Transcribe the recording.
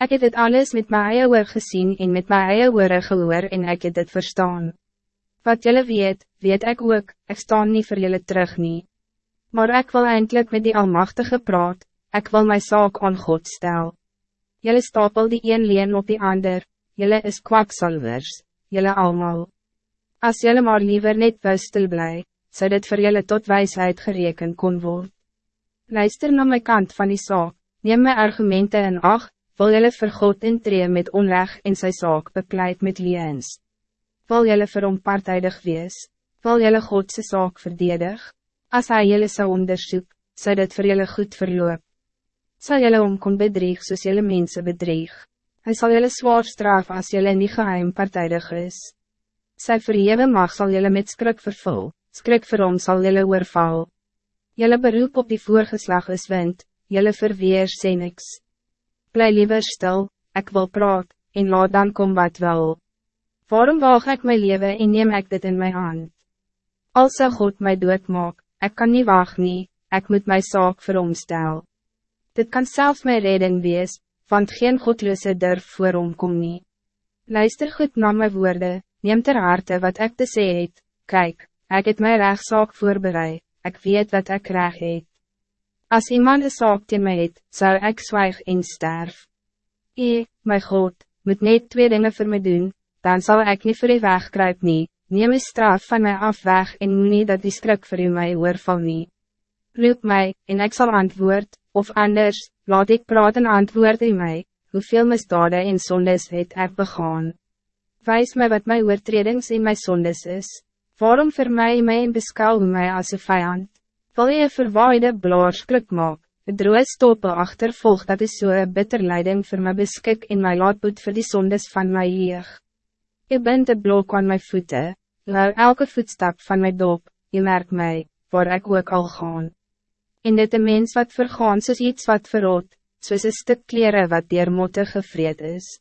Ik heb dit alles met mijn eie oor gezien en met mijn eie oor gehoor en ik heb dit verstaan. Wat jullie weet, weet ik ook, ik sta niet voor jullie terug niet. Maar ik wil eindelijk met die Almachtige praat, ik wil mijn zaak aan God stel. Jullie stapel die een leen op die ander, jullie is kwaksalvers, jullie allemaal. Als jullie maar liever net stil blij, zou dit voor jullie tot wijsheid gerekend kon worden. Luister naar mijn kant van die zaak, neem mijn argumenten in acht, wil jullie vir God intree met onrecht in sy zaak bepleit met liens. Wil jullie vir hom partijdig wees, wil jullie Godse zaak verdedig, als hij jullie zou onderzoek, zou dit voor jullie goed verloop. Zal jullie om kon bedrieg soos jullie mensen bedrieg. Hij zal jullie zwaar straf als jullie niet geheim partijdig is. Sy verhewe mag zal jullie met skrik vervul, skrik vir hom sal jullie oorval. Jullie beroep op die voorgeslag is wind, jullie verweer sê niks. Bly liever stil, ik wil praat, en laat dan kom wat wel. Waarom waag ik mijn leven en neem ik dit in mijn hand? Als zou God mij dood maak, ik kan niet waag nie, ik moet mijn zaak veromstel. Dit kan zelfs mijn reden wees, want geen godloze durf voor kom nie. Luister goed naar mijn woorden, neem ter harte wat ik te sê het, kijk, ik het mijn rechtszaak voorbereid, ik weet wat ik reg het. Als iemand een zaak tegen mij het, zou ik zwijg en sterf. E, my God, moet net twee dingen voor me doen, dan zal ik niet voor u wegkruip nie, neem een straf van mij af weg en moet nie dat die skrik voor u my oorval nie. Roep mij, en ik zal antwoord, of anders, laat ik praten antwoord in mij, hoeveel misdade en zondes het ek begaan. Wijs mij wat mijn oortredings en mijn zondes is. Waarom vir my my en beskou my as een vijand? Wil je een verwaaide blaars klik maak, een droe stoppe achtervolg dat is so een bitter leiding voor my beskik en my laatboet voor die zondes van my jeug. Je bent een blok aan mijn voeten, hou elke voetstap van mijn dop, je merkt mij, waar ik ook al gaan. En dit een mens wat vergaan soos iets wat verrot, soos een stuk kleren wat dier motte gevreed is.